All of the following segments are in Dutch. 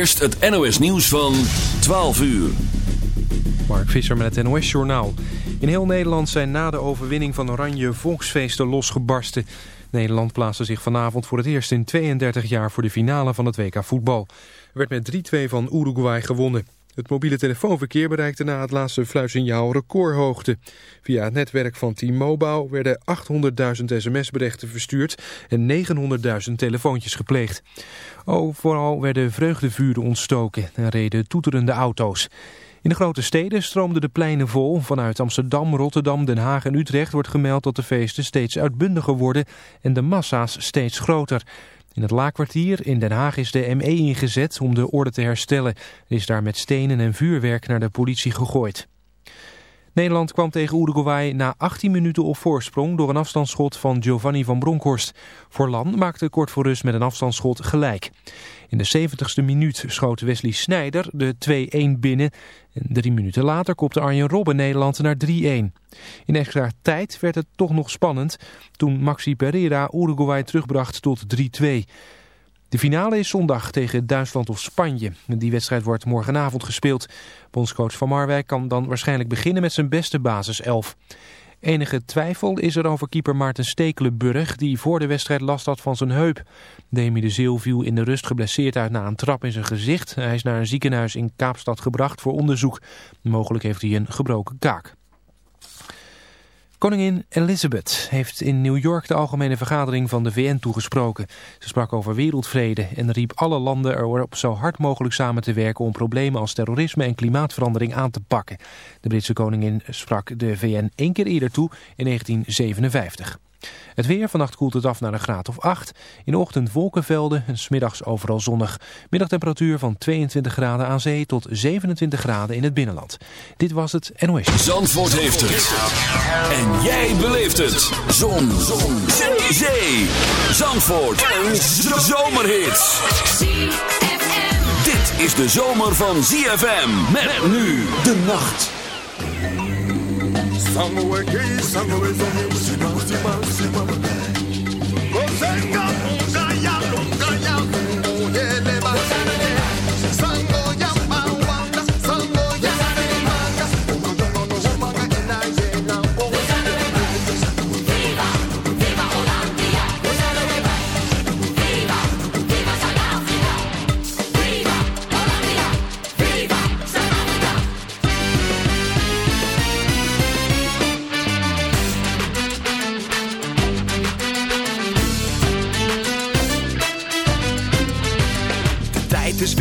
Eerst het NOS nieuws van 12 uur. Mark Visser met het NOS Journaal. In heel Nederland zijn na de overwinning van Oranje volksfeesten losgebarsten. Nederland plaatste zich vanavond voor het eerst in 32 jaar voor de finale van het WK voetbal. Er werd met 3-2 van Uruguay gewonnen. Het mobiele telefoonverkeer bereikte na het laatste fluitsignaal recordhoogte. Via het netwerk van T-Mobile werden 800.000 sms-berichten verstuurd en 900.000 telefoontjes gepleegd. Overal werden vreugdevuren ontstoken en reden toeterende auto's. In de grote steden stroomden de pleinen vol. Vanuit Amsterdam, Rotterdam, Den Haag en Utrecht wordt gemeld dat de feesten steeds uitbundiger worden en de massa's steeds groter. In het Laakkwartier in Den Haag is de ME ingezet om de orde te herstellen. Er is daar met stenen en vuurwerk naar de politie gegooid. Nederland kwam tegen Uruguay na 18 minuten op voorsprong door een afstandsschot van Giovanni van Bronckhorst. Forlan maakte kort voor rust met een afstandsschot gelijk. In de 70ste minuut schoot Wesley Sneijder de 2-1 binnen. En drie minuten later kopte Arjen Robben Nederland naar 3-1. In extra tijd werd het toch nog spannend toen Maxi Pereira Uruguay terugbracht tot 3-2. De finale is zondag tegen Duitsland of Spanje. Die wedstrijd wordt morgenavond gespeeld. Bondscoach Van Marwijk kan dan waarschijnlijk beginnen met zijn beste basiself. Enige twijfel is er over keeper Maarten Stekelenburg... die voor de wedstrijd last had van zijn heup. Demi de Zeel viel in de rust geblesseerd uit na een trap in zijn gezicht. Hij is naar een ziekenhuis in Kaapstad gebracht voor onderzoek. Mogelijk heeft hij een gebroken kaak. Koningin Elizabeth heeft in New York de algemene vergadering van de VN toegesproken. Ze sprak over wereldvrede en riep alle landen erop zo hard mogelijk samen te werken om problemen als terrorisme en klimaatverandering aan te pakken. De Britse koningin sprak de VN één keer eerder toe in 1957. Het weer, vannacht koelt het af naar een graad of 8. In ochtend wolkenvelden en smiddags overal zonnig. Middagtemperatuur van 22 graden aan zee tot 27 graden in het binnenland. Dit was het NOS. Zandvoort heeft het. En jij beleeft het. Zon. Zon. Zee. Zandvoort. Een zomerhit. Dit is de zomer van ZFM. Met nu de nacht. Sangwe kei sangwe zanyi Usima usima usima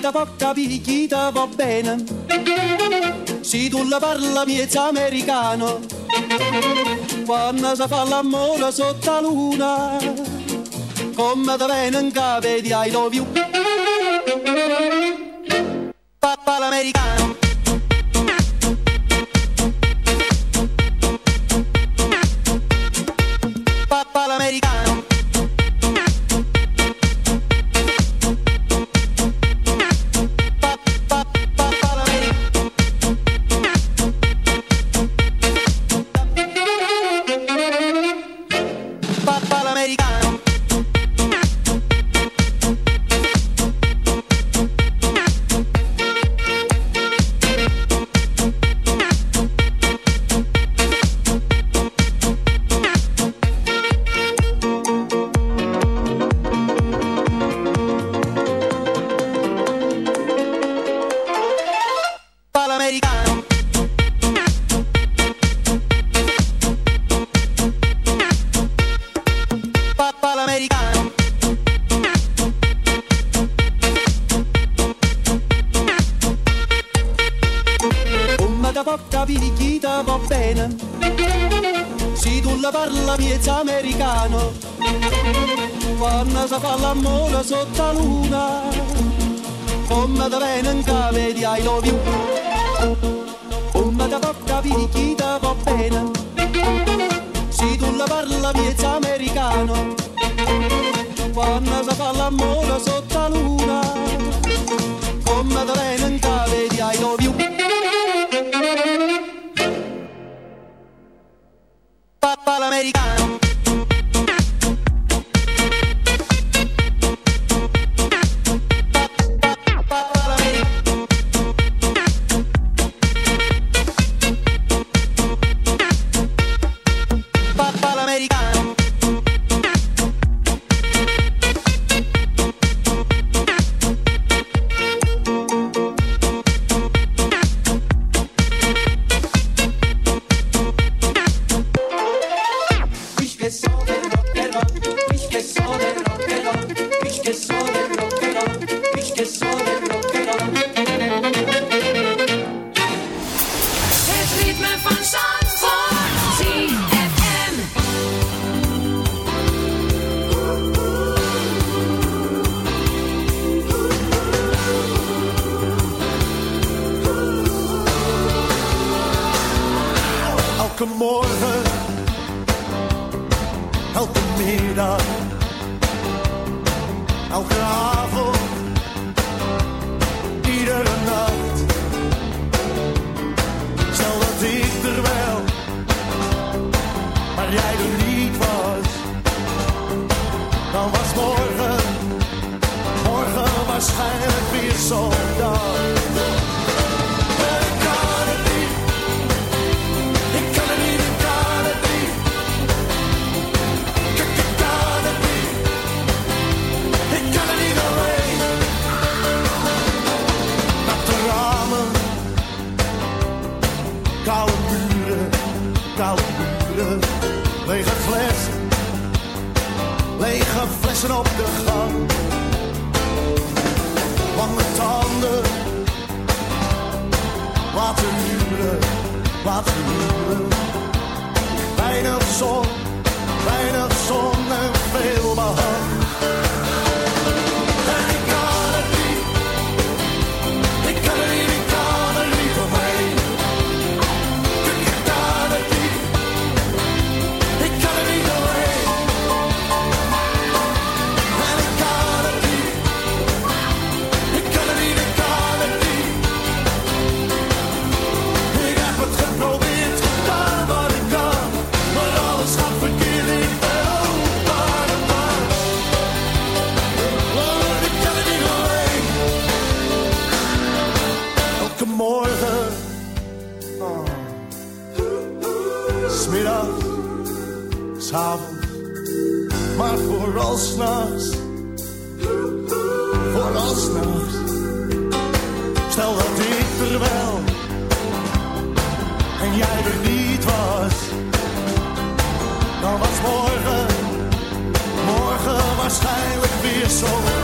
da porca picchita va bene. Se tu la parla miezza americano, quando si fa l'amore sotto la luna, come da venen di I love you. Papa l'americano. lege flessen, lege flessen op de gang. Lange tanden, laten huren, laten huren. Weinig zon, weinig zon maar vooral s'nachts. Stel dat ik er wel en jij er niet was. Dan was morgen, morgen waarschijnlijk weer zo.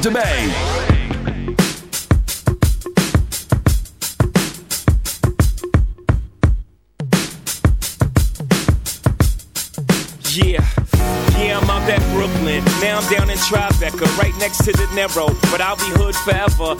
Jij bent. Yeah, yeah, I'm out at Brooklyn. Now I'm down in Tribeca, right next to the Narrow. But I'll be hood forever.